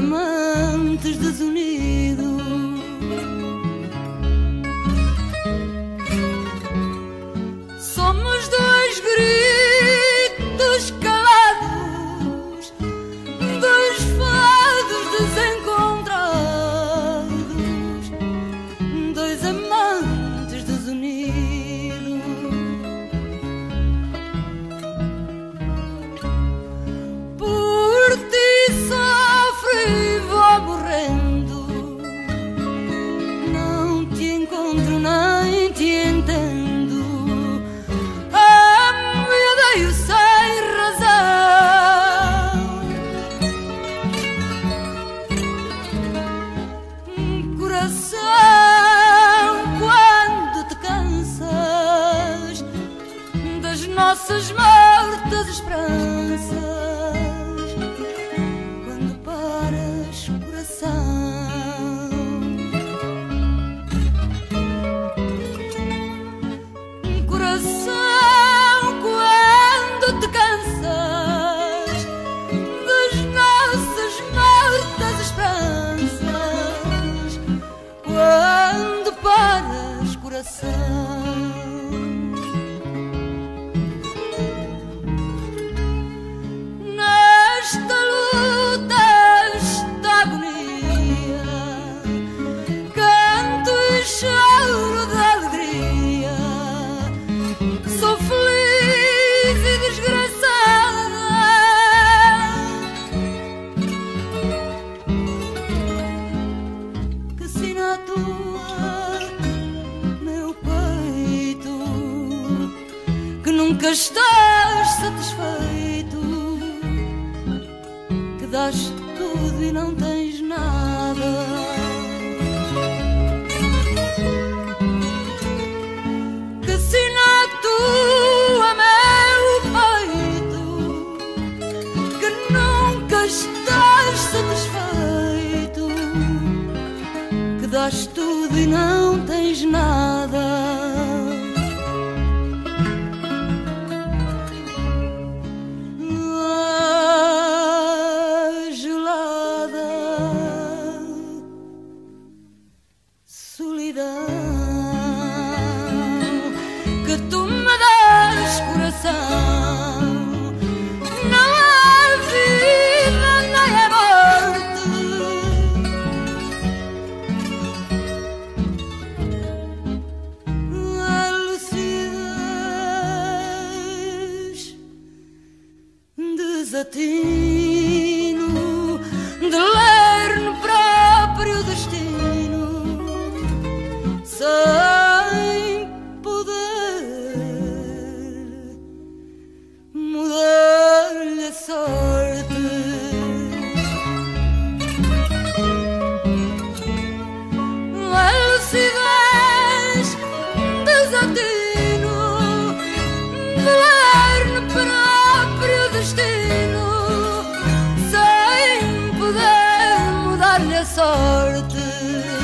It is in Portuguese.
amantes desunidos. Nossas mortas esperanças, quando paras, coração. Coração, quando te cansas das nossas mortas esperanças, quando paras, coração. Tua, meu peito, que nunca estás satisfeito, que dás tudo e não tens nada. das tudo e não tens nada. Gelada solidão que tu me das coração. a ti. sordu